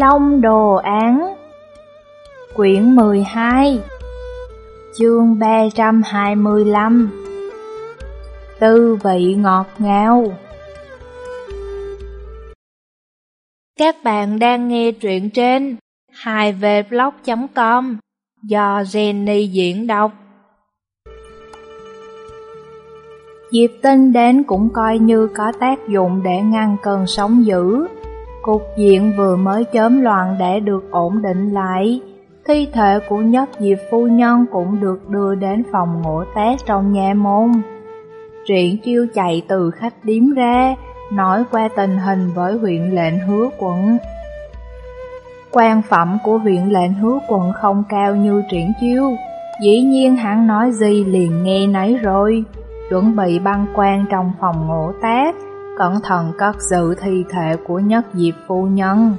Long Đồ Án. Quyển 12 Chương 325 Tư vị ngọt ngào. Các bạn đang nghe truyện trên 2vblog.com do Jenny diễn đọc. Diệp tinh đến cũng coi như có tác dụng để ngăn cơn sóng dữ. Cục diện vừa mới chớm loạn để được ổn định lại, Thi thể của nhất diệp phu nhân cũng được đưa đến phòng ngộ té trong nhà môn. Triển chiêu chạy từ khách điếm ra Nói qua tình hình với huyện lệnh hứa quận. Quan phẩm của huyện lệnh hứa quận không cao như triển chiêu, Dĩ nhiên hắn nói gì liền nghe nấy rồi. Chuẩn bị băng quan trong phòng ngộ tác cẩn thận cất giữ thi thể của nhất diệp phu nhân.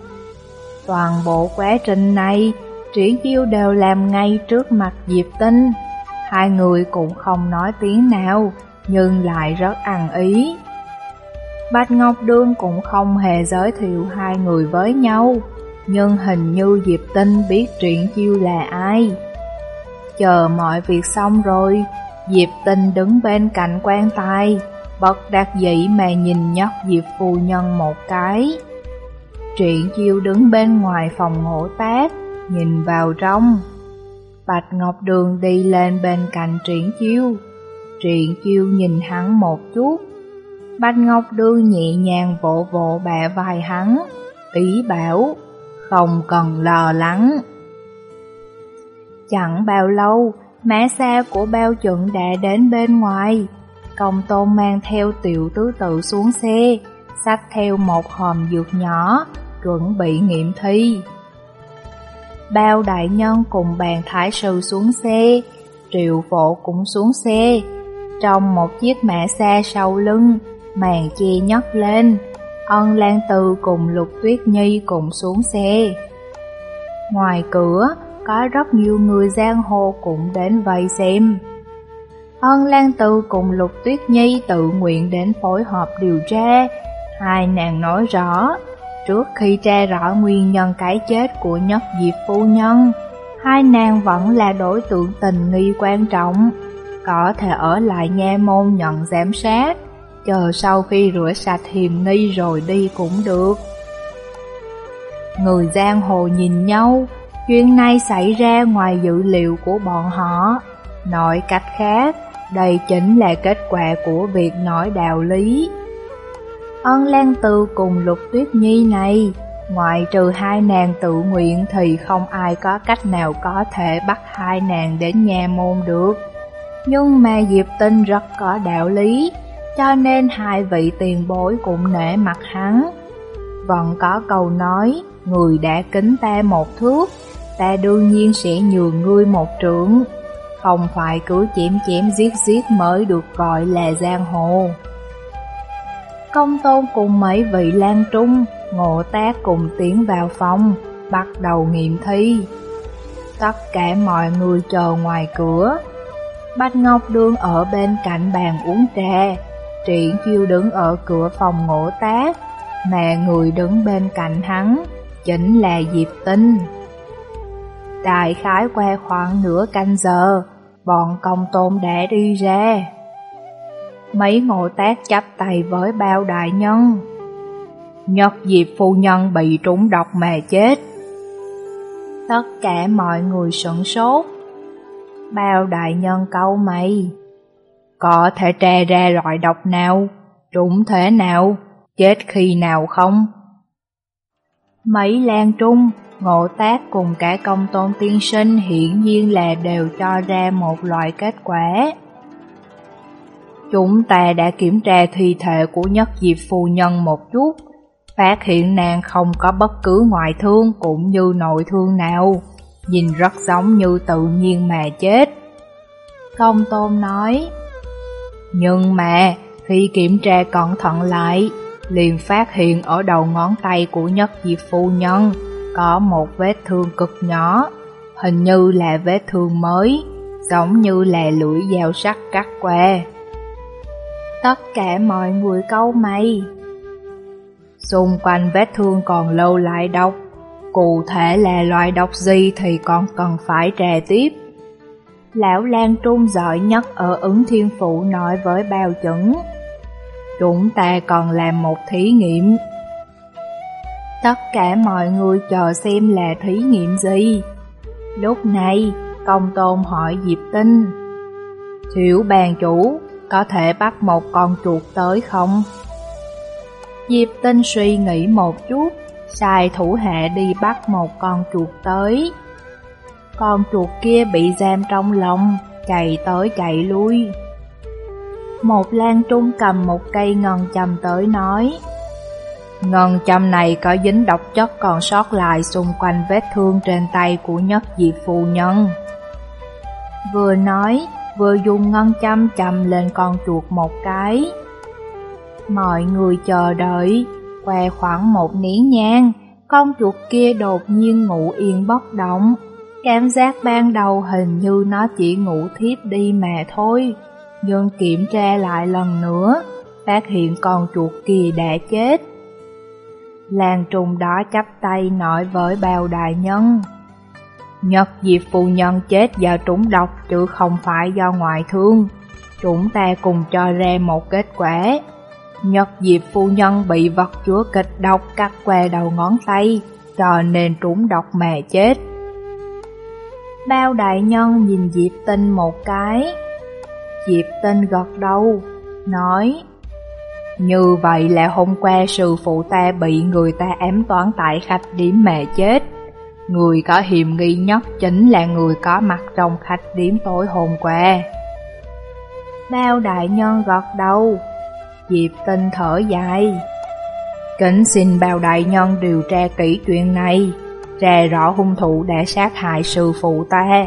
Toàn bộ quá trình này, triển chiêu đều làm ngay trước mặt Diệp Tinh. Hai người cũng không nói tiếng nào, nhưng lại rất ăn ý. Bạch Ngọc Đương cũng không hề giới thiệu hai người với nhau, nhưng hình như Diệp Tinh biết triển chiêu là ai. Chờ mọi việc xong rồi, Diệp Tinh đứng bên cạnh quan tài, bất đắc dĩ mà nhìn nhóc Diệp phu nhân một cái. Triển chiêu đứng bên ngoài phòng ngộ tác, nhìn vào trong. Bạch Ngọc Đường đi lên bên cạnh triển chiêu. Triển chiêu nhìn hắn một chút. Bạch Ngọc Đường nhẹ nhàng vỗ vỗ bẹ vai hắn, ý bảo, không cần lo lắng. Chẳng bao lâu, mã xa của bao chuẩn đã đến bên ngoài. Công tôn mang theo tiểu tứ tự xuống xe, xách theo một hòm dược nhỏ, chuẩn bị nghiệm thi. Bao đại nhân cùng bàn thái sư xuống xe, triệu phổ cũng xuống xe. Trong một chiếc mã xe sau lưng, màn che nhấc lên, ân lan từ cùng lục tuyết nhi cùng xuống xe. Ngoài cửa, có rất nhiều người giang hồ cũng đến vây xem. Ân Lan Tư cùng Lục Tuyết Nhi tự nguyện đến phối hợp điều tra. Hai nàng nói rõ, trước khi tra rõ nguyên nhân cái chết của nhất diệp phu nhân, hai nàng vẫn là đối tượng tình nghi quan trọng, có thể ở lại nha môn nhận giám sát, chờ sau khi rửa sạch hiềm nghi rồi đi cũng được. Người giang hồ nhìn nhau, chuyện này xảy ra ngoài dữ liệu của bọn họ. Nói cách khác, đây chính là kết quả của việc nói đạo lý. Ân Lan Tư cùng Lục Tuyết Nhi này, ngoại trừ hai nàng tự nguyện thì không ai có cách nào có thể bắt hai nàng đến nhà môn được. Nhưng mà Diệp Tinh rất có đạo lý, cho nên hai vị tiền bối cũng nể mặt hắn. Vẫn có câu nói, người đã kính ta một thước, ta đương nhiên sẽ nhường ngươi một trưởng. Không phải cứ chém chém giết giết mới được gọi là giang hồ. Công tôn cùng mấy vị lan trung, Ngộ tác cùng tiến vào phòng, Bắt đầu nghiệm thi. Tất cả mọi người chờ ngoài cửa. Bạch Ngọc Đương ở bên cạnh bàn uống trà Triển chiêu đứng ở cửa phòng ngộ tác Mà người đứng bên cạnh hắn, Chính là Diệp Tinh. Đại khái qua khoảng nửa canh giờ bọn công tôn đã đi ra. Mấy ngộ tác chắp tay với bao đại nhân. Nhật dịp phu nhân bị trúng độc mà chết. Tất cả mọi người sửng sốt. Bao đại nhân câu mày. Có thể tra ra loại độc nào, trúng thế nào, chết khi nào không? Mấy lan trung Ngộ tác cùng cả công tôn tiên sinh hiển nhiên là đều cho ra một loại kết quả. Chúng ta đã kiểm tra thi thể của nhất diệp phu nhân một chút, phát hiện nàng không có bất cứ ngoại thương cũng như nội thương nào, nhìn rất giống như tự nhiên mà chết. Công tôn nói, nhưng mà khi kiểm tra cẩn thận lại, liền phát hiện ở đầu ngón tay của nhất diệp phu nhân có một vết thương cực nhỏ, hình như là vết thương mới, giống như là lưỡi dao sắc cắt qua. Tất cả mọi người câu mày. Xung quanh vết thương còn lâu lại độc, Cụ thể là loại độc gì thì còn cần phải trà tiếp. Lão Lan Trung giỏi nhất ở ứng thiên phụ nói với bao chứng. Chúng ta còn làm một thí nghiệm. Tất cả mọi người chờ xem là thí nghiệm gì. Lúc này, công tôn hỏi Diệp Tinh. Thiểu bàn chủ, có thể bắt một con chuột tới không? Diệp Tinh suy nghĩ một chút, sai thủ hạ đi bắt một con chuột tới. Con chuột kia bị giam trong lòng, chạy tới chạy lui. Một lan trung cầm một cây ngân chầm tới nói Ngân châm này có dính độc chất còn sót lại xung quanh vết thương trên tay của nhất diệp phu nhân. Vừa nói, vừa dùng ngân châm chầm lên con chuột một cái. Mọi người chờ đợi, què khoảng một nén nhang Con chuột kia đột nhiên ngủ yên bất động. Cảm giác ban đầu hình như nó chỉ ngủ thiếp đi mà thôi Nhưng kiểm tra lại lần nữa Phát hiện con chuột kia đã chết. Làng trùng đó chắp tay nói với bao đại nhân. Nhật diệp phu nhân chết do trúng độc chứ không phải do ngoại thương. Chúng ta cùng cho ra một kết quả. Nhật diệp phu nhân bị vật chúa kịch độc cắt qua đầu ngón tay, Cho nên trúng độc mà chết. Bao đại nhân nhìn Diệp Tinh một cái. Diệp Tinh gật đầu, Nói như vậy là hôm qua sư phụ ta bị người ta ám toán tại khách điếm mẹ chết. Người có hiểm nghi nhất chính là người có mặt trong khách điếm tối hôm qua. Bao đại nhân gật đầu. Diệp Tinh thở dài. Kính xin bao đại nhân điều tra kỹ chuyện này. Tra rõ hung thủ đã sát hại sư phụ ta.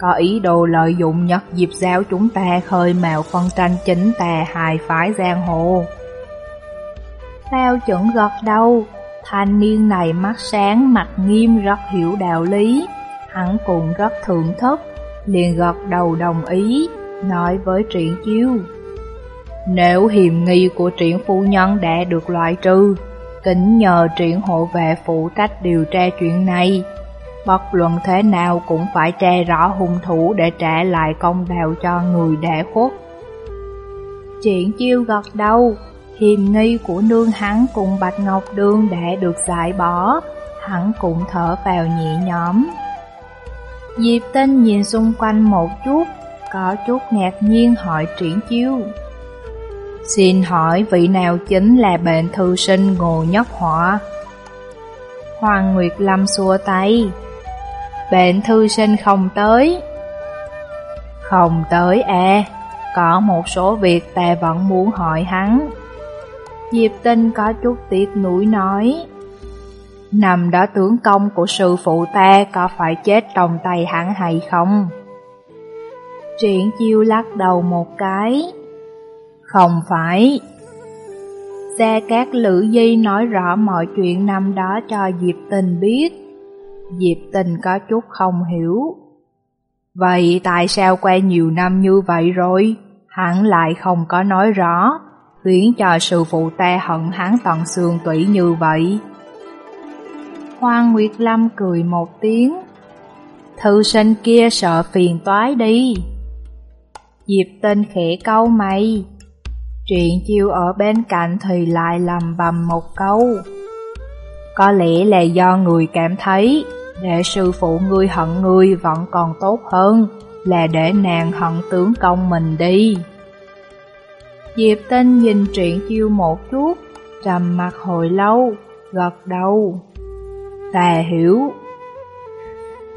Có ý đồ lợi dụng nhất dịp giáo chúng ta khơi mào phân tranh chính tà hài phái giang hồ. Bao chuẩn gật đầu Thanh niên này mắt sáng, mặt nghiêm rất hiểu đạo lý Hắn cũng rất thượng thức liền gật đầu đồng ý Nói với Triển chiêu Nếu hiểm nghi của Triển phu nhân đã được loại trừ kính nhờ triển hộ vệ phụ trách điều tra chuyện này. Bất luận thế nào cũng phải tra rõ hung thủ để trả lại công đạo cho người đã khuất. Triển chiêu gật đầu, hiềm nghi của nương hắn cùng Bạch Ngọc Đương đã được giải bỏ, hắn cũng thở vào nhẹ nhõm. Diệp Tinh nhìn xung quanh một chút, có chút ngạc nhiên hỏi triển chiêu. Xin hỏi vị nào chính là bệnh thư sinh Ngô Nhất Họa? Hoàng Nguyệt Lâm xua tay. Bệnh thư sinh không tới. Không tới à, có một số việc ta vẫn muốn hỏi hắn. Diệp Tinh có chút tiếc nuối nói. Nằm đó tướng công của sư phụ ta có phải chết trong tay hắn hay không? Triển chiêu lắc đầu một cái. Không phải. Gia Cát Lữ Di nói rõ mọi chuyện năm đó cho Diệp Tình biết. Diệp Tình có chút không hiểu. Vậy tại sao qua nhiều năm như vậy rồi, hắn lại không có nói rõ, khiến cho sư phụ ta hận hắn tận xương tủy như vậy? Hoàng Nguyệt Lâm cười một tiếng. Thư sinh kia sợ phiền toái đi. Diệp Tinh khẽ câu mày, Chuyện chiêu ở bên cạnh thì lại lầm bầm một câu. Có lẽ là do người cảm thấy, để sư phụ ngươi hận ngươi vẫn còn tốt hơn, là để nàng hận tướng công mình đi. Diệp Tinh nhìn truyện chiêu một chút, trầm mặt hồi lâu, gật đầu. Ta hiểu.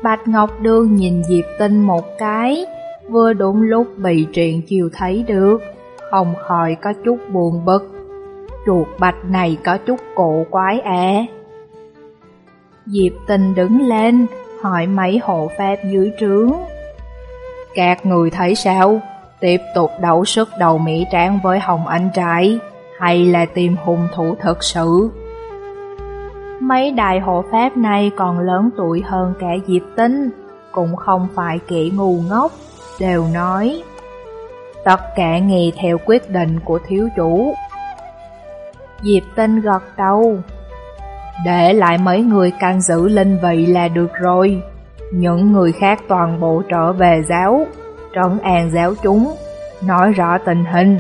Bạch Ngọc Đương nhìn Diệp Tinh một cái, vừa đúng lúc bị truyện chiêu thấy được không khỏi có chút buồn bực. Chuột bạch này có chút cổ quái à. Diệp Tinh đứng lên, hỏi mấy hộ pháp dưới trướng. Các người thấy sao? Tiếp tục đấu sức đầu Mỹ Tráng với Hồng Anh trai, hay là tìm hung thủ thật sự? Mấy đại hộ pháp này còn lớn tuổi hơn cả Diệp Tinh, cũng không phải kỹ ngu ngốc, đều nói Tất cả nghe theo quyết định của thiếu chủ. Diệp tinh gật đầu. Để lại mấy người canh giữ linh vị là được rồi. Những người khác toàn bộ trở về giáo, trấn an giáo chúng, nói rõ tình hình,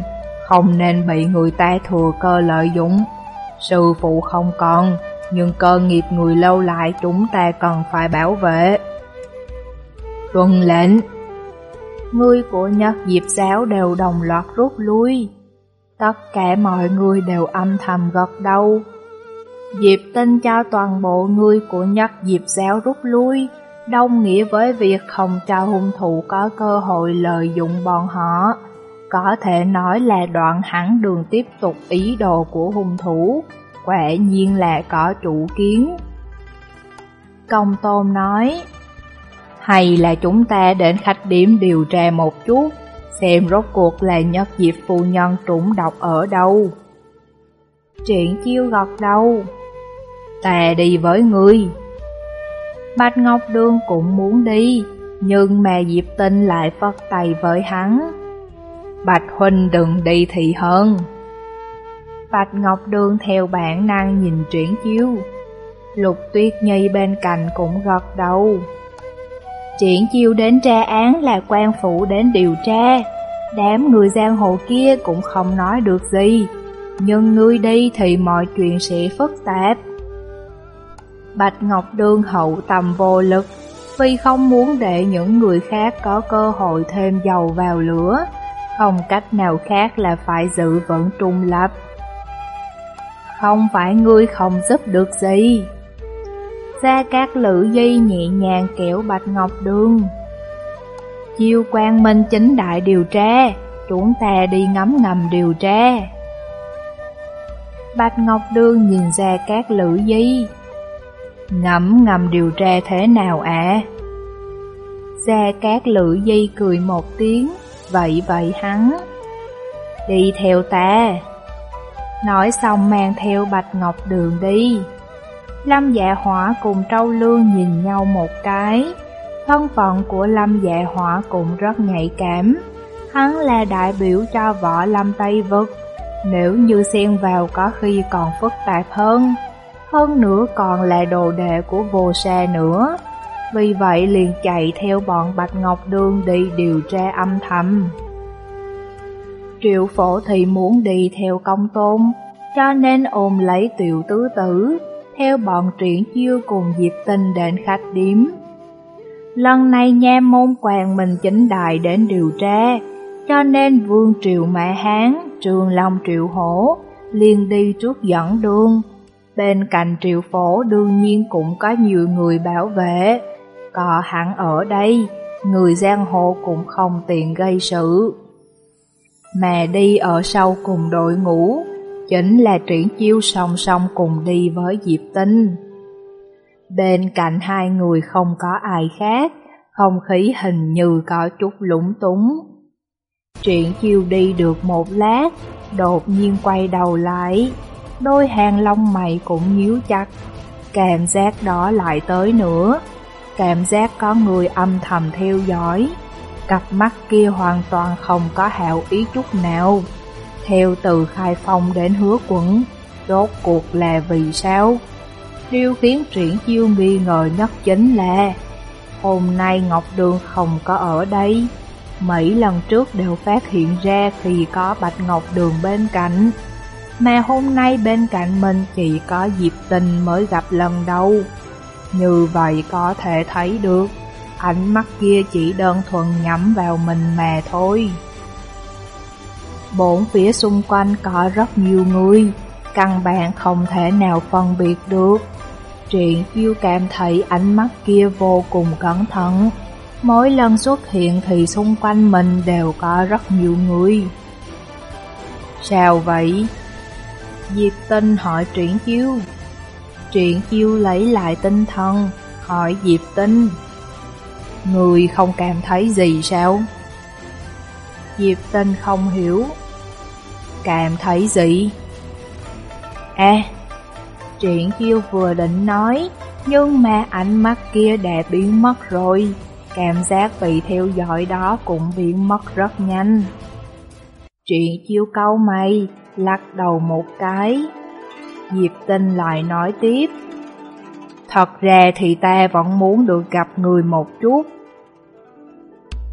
không nên bị người ta thừa cơ lợi dụng. Sư phụ không còn, nhưng cơ nghiệp người lâu lại chúng ta cần phải bảo vệ. Tuân lệnh Người của nhất Diệp giáo đều đồng loạt rút lui. Tất cả mọi người đều âm thầm gật đầu. Diệp tin cho toàn bộ người của nhất Diệp giáo rút lui, đồng nghĩa với việc không cho hung thủ có cơ hội lợi dụng bọn họ. Có thể nói là đoạn hẳn đường tiếp tục ý đồ của hung thủ, quả nhiên là có chủ kiến. Công Tôn nói, hay là chúng ta đến khách điểm điều tra một chút, xem rốt cuộc là nhất diệp phu nhân trúng độc ở đâu. Triển chiêu gật đầu, ta đi với ngươi. Bạch Ngọc Đường cũng muốn đi, nhưng mà Diệp Tinh lại phất tay với hắn. Bạch Huynh đừng đi thì hơn. Bạch Ngọc Đường theo bản năng nhìn triển chiêu. Lục Tuyết Nhi bên cạnh cũng gật đầu. Triển chiêu đến tra án là quan phủ đến điều tra. Đám người giang hồ kia cũng không nói được gì. Nhưng ngươi đi thì mọi chuyện sẽ phức tạp. Bạch Ngọc Đương hậu tầm vô lực, vì không muốn để những người khác có cơ hội thêm dầu vào lửa, không cách nào khác là phải giữ vững trung lập. Không phải ngươi không giúp được gì. Gia Cát Lữ Di nhẹ nhàng kéo Bạch Ngọc Đường. Chiêu quan minh chính đại điều tra, chúng ta đi ngắm ngầm điều tra. Bạch Ngọc Đường nhìn Gia Cát Lữ Di ngẫm ngầm điều tra thế nào ạ? À? Gia Cát Lữ Di cười một tiếng, vậy vậy hắn. Đi theo ta. Nói xong mang theo Bạch Ngọc Đường đi. Lâm dạ hỏa cùng Trâu Lương nhìn nhau một cái. Thân phận của Lâm dạ hỏa cũng rất nhạy cảm. Hắn là đại biểu cho võ Lâm Tây Vực. Nếu như xen vào có khi còn phức tạp hơn. Hơn nữa còn là đồ đệ của vô xe nữa. Vì vậy liền chạy theo bọn Bạch Ngọc Đường đi điều tra âm thầm. Triệu phổ thì muốn đi theo công tôn, cho nên ôm lấy tiểu tứ tử, theo bọn triển chiêu cùng Diệp Tinh đến khách điếm. Lần này nha môn quan mình chính đại đến điều tra, cho nên Vương triệu Mã Hán, Trường Long Triệu Hổ liền đi trước dẫn đường. Bên cạnh Triệu Phổ đương nhiên cũng có nhiều người bảo vệ, có hẳn ở đây, người giang hồ cũng không tiện gây sự. Mà đi ở sau cùng đội ngũ, chính là triển chiêu song song cùng đi với Diệp Tinh. Bên cạnh hai người không có ai khác, không khí hình như có chút lúng túng. Triển chiêu đi được một lát, đột nhiên quay đầu lại, đôi hàng lông mày cũng nhíu chặt, cảm giác đó lại tới nữa, cảm giác có người âm thầm theo dõi, cặp mắt kia hoàn toàn không có hảo ý chút nào. Theo từ khai phong đến hứa quẩn, rốt cuộc là vì sao? Điều khiến triển chiêu nghi ngờ nhất chính là Hôm nay Ngọc Đường không có ở đây. Mấy lần trước đều phát hiện ra khi có Bạch Ngọc Đường bên cạnh. Mà hôm nay bên cạnh mình chỉ có Diệp Tình mới gặp lần đầu Như vậy có thể thấy được Ánh mắt kia chỉ đơn thuần nhắm vào mình mà thôi Bốn phía xung quanh có rất nhiều người, căn bản không thể nào phân biệt được. Triển chiêu cảm thấy ánh mắt kia vô cùng cẩn thận. Mỗi lần xuất hiện thì xung quanh mình đều có rất nhiều người. Sao vậy? Diệp tinh hỏi triển chiêu. Triển chiêu lấy lại tinh thần, hỏi Diệp tinh. Người không cảm thấy gì sao? Diệp tinh không hiểu, Cảm thấy gì? À, Triển chiêu vừa định nói, nhưng mà ánh mắt kia đã biến mất rồi. Cảm giác bị theo dõi đó cũng biến mất rất nhanh. Triển chiêu câu mày, lắc đầu một cái. Diệp tinh lại nói tiếp. Thật ra thì ta vẫn muốn được gặp người một chút.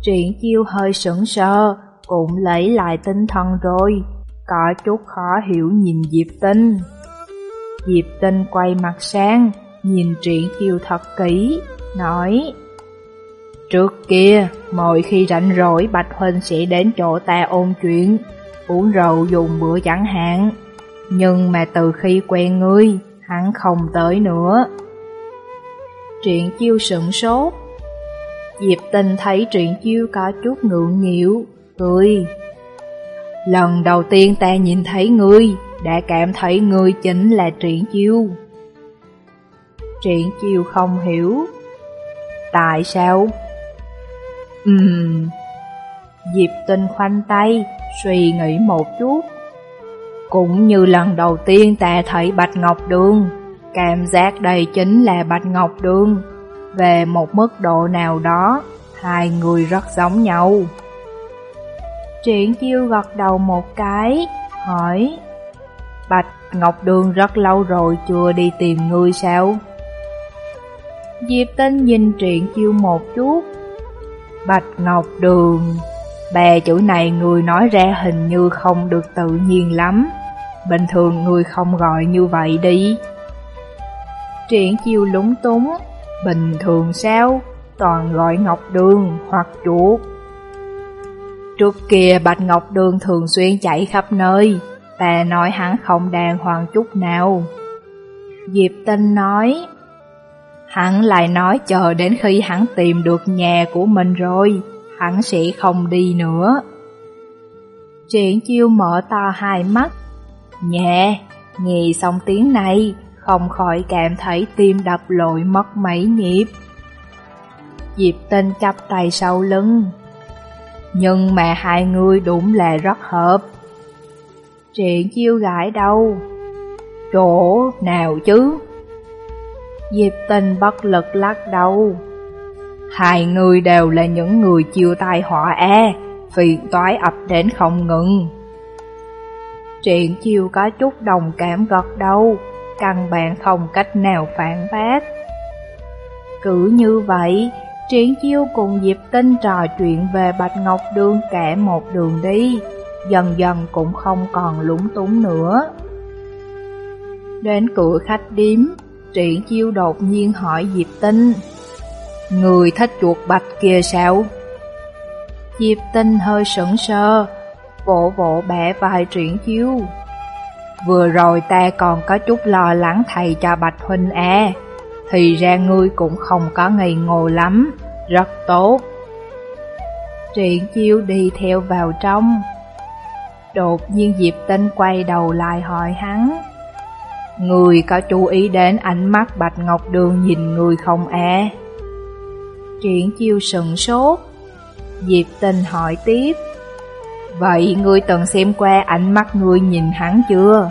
Triển chiêu hơi sững sờ, cũng lấy lại tinh thần rồi, có chút khó hiểu nhìn Diệp Tinh. Diệp Tinh quay mặt sang, nhìn Triển chiêu thật kỹ, nói Trước kia, mỗi khi rảnh rỗi Bạch Huynh sẽ đến chỗ ta ôn chuyện, uống rượu dùng bữa chẳng hạn. Nhưng mà từ khi quen ngươi, hắn không tới nữa. Truyện chiêu sững sốt. Diệp tình thấy truyện chiêu có chút ngượng nghịu, cười. Lần đầu tiên ta nhìn thấy ngươi, đã cảm thấy ngươi chính là truyện chiêu. Truyện chiêu không hiểu. Tại sao? Ừm. Diệp tinh khoanh tay, suy nghĩ một chút. Cũng như lần đầu tiên ta thấy Bạch Ngọc Đường, cảm giác đây chính là Bạch Ngọc Đường. Về một mức độ nào đó, hai người rất giống nhau. Triển chiêu gật đầu một cái, hỏi Bạch Ngọc Đường rất lâu rồi chưa đi tìm ngươi sao? Diệp Tinh nhìn Triển chiêu một chút Bạch Ngọc Đường Ba chữ này người nói ra hình như không được tự nhiên lắm. Bình thường người không gọi như vậy đi. Triển chiêu lúng túng. Bình thường sao? Toàn gọi Ngọc Đường hoặc chuột. Trước kia Bạch Ngọc Đường thường xuyên chạy khắp nơi. Ta nói hắn không đàng hoàng chút nào. Diệp Tinh nói, Hắn lại nói chờ đến khi hắn tìm được nhà của mình rồi. Hắn sẽ không đi nữa Triển chiêu mở to hai mắt Nhẹ, nghe xong tiếng này, không khỏi cảm thấy tim đập lội mất mấy nhịp. Diệp tinh chắp tay sau lưng. Nhưng mà hai người đúng là rất hợp. Triển chiêu gãi đâu? Chỗ nào chứ? Diệp tinh bất lực lắc đầu. Hai người đều là những người chiêu tai họa e, phiền toái ập đến không ngừng. Triển chiêu có chút đồng cảm gật đầu, căn bản không cách nào phản bác. Cứ như vậy, Triển chiêu cùng Diệp Tinh trò chuyện về Bạch Ngọc Đường cả một đường đi, dần dần cũng không còn lúng túng nữa. Đến cửa khách điếm, Triển chiêu đột nhiên hỏi Diệp Tinh, Người thích chuột bạch kia sao? Diệp Tinh hơi sững sờ, vỗ vỗ bẻ vai triển chiếu. Vừa rồi ta còn có chút lo lắng thầy cho Bạch Huynh à, thì ra ngươi cũng không có ngây ngô lắm, rất tốt. Triển chiêu đi theo vào trong. Đột nhiên Diệp Tinh quay đầu lại hỏi hắn. Người có chú ý đến ánh mắt Bạch Ngọc Đường nhìn người không à? Triển chiêu sừng sốt. Diệp Tinh hỏi tiếp. Vậy ngươi từng xem qua ánh mắt ngươi nhìn hắn chưa?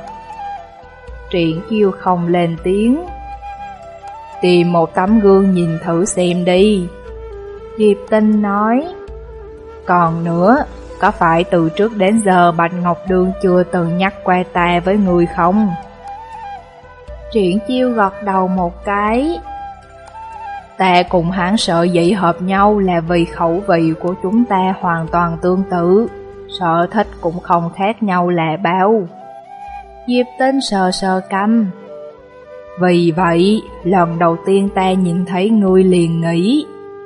Triển chiêu không lên tiếng Tìm một tấm gương nhìn thử xem đi Diệp Tinh nói Còn nữa, có phải từ trước đến giờ Bạch Ngọc Đường chưa từng nhắc qua ta với người không? Triển chiêu gật đầu một cái Ta cùng hắn sợ dị hợp nhau là vì khẩu vị của chúng ta hoàn toàn tương tự. Sở thích cũng không khác nhau là bao. Diệp tinh sờ sờ căm Vì vậy, lần đầu tiên ta nhìn thấy ngươi liền nghĩ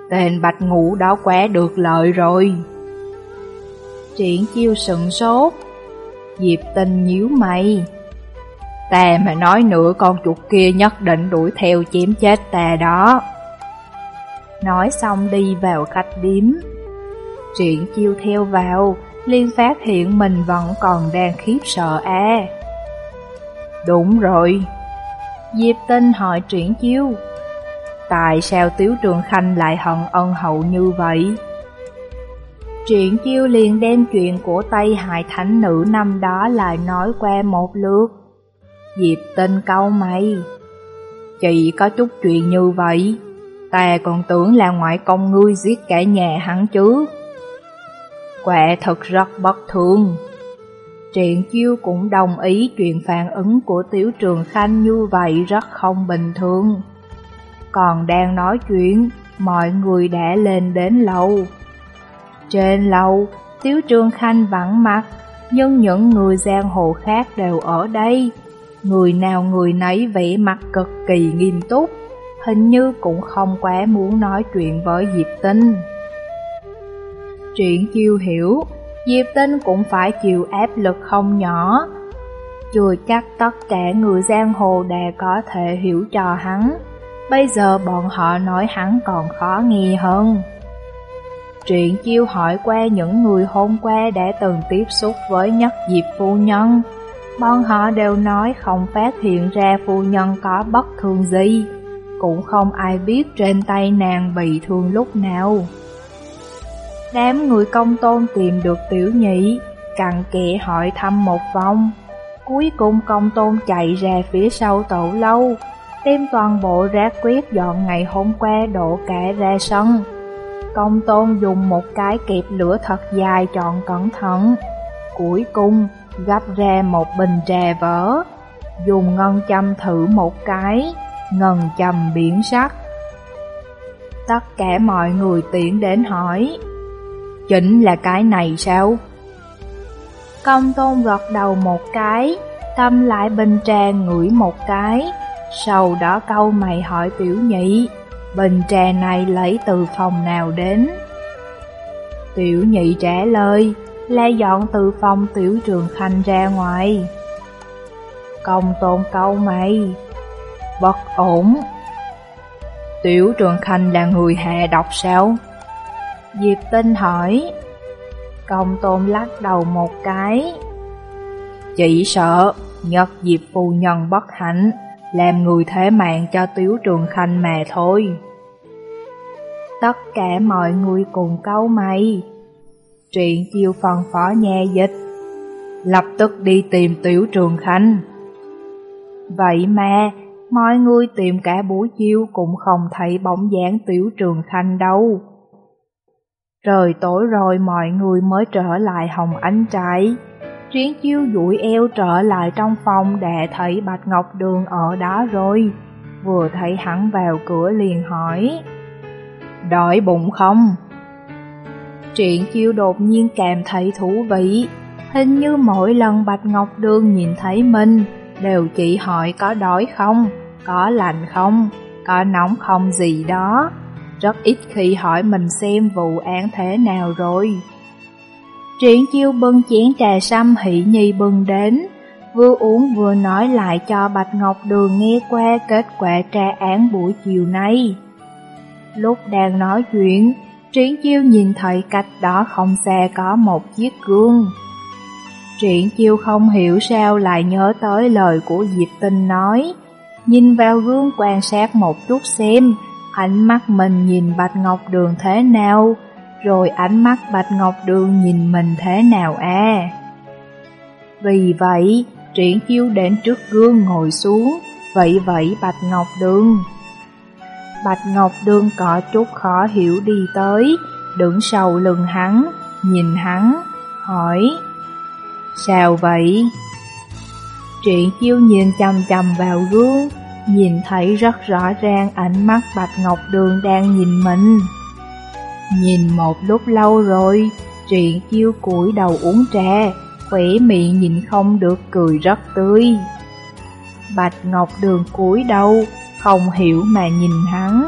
Tên bạch ngũ đó quá được lợi rồi. Triển chiêu sừng sốt. Diệp tinh nhíu mày. Ta mà nói nữa con chuột kia nhất định đuổi theo chém chết ta đó. Nói xong đi vào khách điếm Triển chiêu theo vào Liên phát hiện mình vẫn còn đang khiếp sợ à. Đúng rồi. Diệp Tinh hỏi triển chiêu. Tại sao Tiếu Trường Khanh lại hận ân hậu như vậy? Triển chiêu liền đem chuyện của Tây Hải Thánh Nữ năm đó lại nói qua một lượt. Diệp Tinh câu mày. Chỉ có chút chuyện như vậy, ta còn tưởng là ngoại công ngươi giết cả nhà hắn chứ. Quả thật rất bất thường. Triện chiêu cũng đồng ý chuyện phản ứng của Tiểu Trường Khanh như vậy rất không bình thường. Còn đang nói chuyện, mọi người đã lên đến lầu. Trên lầu, Tiếu Trương Khanh vắng mặt, nhưng những người giang hồ khác đều ở đây. Người nào người nấy vẻ mặt cực kỳ nghiêm túc, hình như cũng không quá muốn nói chuyện với Diệp Tinh. Chuyện chiêu hiểu, Diệp Tinh cũng phải chịu áp lực không nhỏ. Chưa chắc tất cả người giang hồ đã có thể hiểu cho hắn, bây giờ bọn họ nói hắn còn khó nghe hơn. Truyện chiêu hỏi qua những người hôm qua đã từng tiếp xúc với nhất diệp phu nhân. Bọn họ đều nói không phát hiện ra phu nhân có bất thường gì, cũng không ai biết trên tay nàng bị thương lúc nào. Đám người công tôn tìm được tiểu nhị, cặn kệ hỏi thăm một vòng. Cuối cùng công tôn chạy ra phía sau tổ lâu, đem toàn bộ rác quyết dọn ngày hôm qua đổ cả ra sân. Công tôn dùng một cái kẹp lửa thật dài chọn cẩn thận. Cuối cùng, gấp ra một bình trà vỡ, dùng ngân châm thử một cái, ngần chầm biển sắc. Tất cả mọi người tiện đến hỏi, chính là cái này sao? Công tôn gọt đầu một cái, tâm lại bình trà ngửi một cái, sau đó câu mày hỏi tiểu nhị, bình trà này lấy từ phòng nào đến? Tiểu nhị trả lời, là dọn từ phòng tiểu trường khanh ra ngoài. Công tôn câu mày, bất ổn. Tiểu trường khanh là người hạ độc sao? Diệp tinh hỏi. Công tôn lắc đầu một cái. Chỉ sợ, nhật Diệp phu nhân bất hạnh làm người thế mạng cho tiểu Trường Khanh mà thôi. Tất cả mọi người cùng câu mày. Truyện chiêu phần phó nhà dịch, lập tức đi tìm Tiểu Trường Khanh. Vậy mà, mọi người tìm cả buổi chiều cũng không thấy bóng dáng Tiểu Trường Khanh đâu. Trời tối rồi mọi người mới trở lại Hồng Ánh Trại. Triển chiêu duỗi eo trở lại trong phòng đã thấy Bạch Ngọc Đường ở đó rồi. Vừa thấy hắn vào cửa liền hỏi. Đói bụng không? Triển chiêu đột nhiên cảm thấy thú vị. Hình như mỗi lần Bạch Ngọc Đường nhìn thấy mình, đều chỉ hỏi có đói không, có lạnh không, có nóng không gì đó. Rất ít khi hỏi mình xem vụ án thế nào rồi. Triển chiêu bưng chén trà xăm hỷ nhi bưng đến, vừa uống vừa nói lại cho Bạch Ngọc Đường nghe qua kết quả tra án buổi chiều nay. Lúc đang nói chuyện, Triển chiêu nhìn thấy cách đó không xa có một chiếc gương. Triển chiêu không hiểu sao lại nhớ tới lời của Diệp Tinh nói, nhìn vào gương quan sát một chút xem, ánh mắt mình nhìn Bạch Ngọc Đường thế nào, rồi ánh mắt Bạch Ngọc Đường nhìn mình thế nào à? Vì vậy, triển chiêu đến trước gương ngồi xuống, vậy vậy Bạch Ngọc Đường. Bạch Ngọc Đường có chút khó hiểu đi tới, đứng sau lưng hắn, nhìn hắn, hỏi Sao vậy? Triển chiêu nhìn chầm chầm vào gương, nhìn thấy rất rõ ràng ánh mắt Bạch Ngọc Đường đang nhìn mình. Nhìn một lúc lâu rồi, Triện chiêu cúi đầu uống trà, khỏe miệng nhìn không được cười rất tươi. Bạch Ngọc Đường cúi đầu, không hiểu mà nhìn hắn.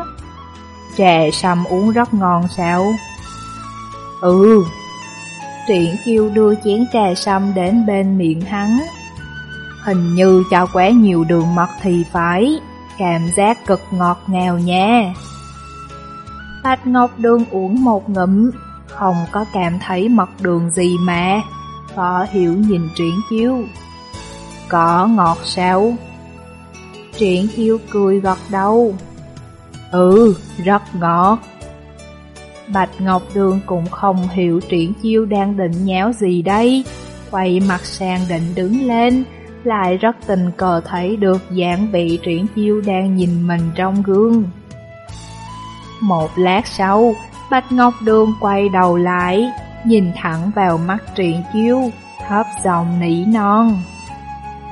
Trà sâm uống rất ngon sao? Ừ. Triện chiêu đưa chén trà sâm đến bên miệng hắn. Hình như cho quá nhiều đường mật thì phải, cảm giác cực ngọt ngào nha. Bạch Ngọc Đường uống một ngụm, không có cảm thấy mật đường gì mà. Phó hiểu nhìn triển chiêu. Có ngọt sao? Triển chiêu cười gật đầu. Ừ, rất ngọt. Bạch Ngọc Đường cũng không hiểu triển chiêu đang định nháo gì đây. Quay mặt sang định đứng lên, lại rất tình cờ thấy được dạng vị triển chiêu đang nhìn mình trong gương. Một lát sau, Bạch Ngọc Đường quay đầu lại, nhìn thẳng vào mắt Triển chiêu, thấp giọng nỉ non.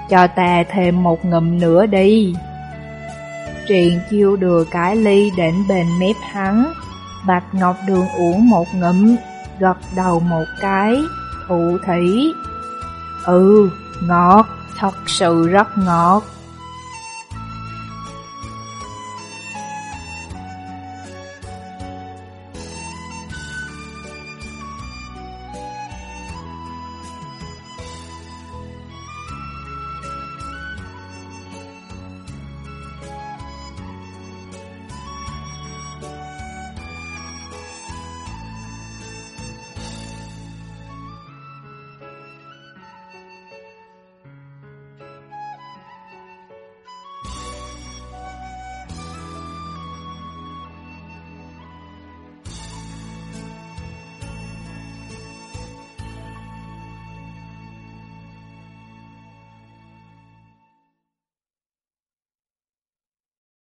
Cho ta thêm một ngụm nữa đi. Triển chiêu đưa cái ly đến bên mép hắn. Bạch Ngọc Đường uống một ngụm, gật đầu một cái, thụ thủy. Ừ, ngọt, thật sự rất ngọt.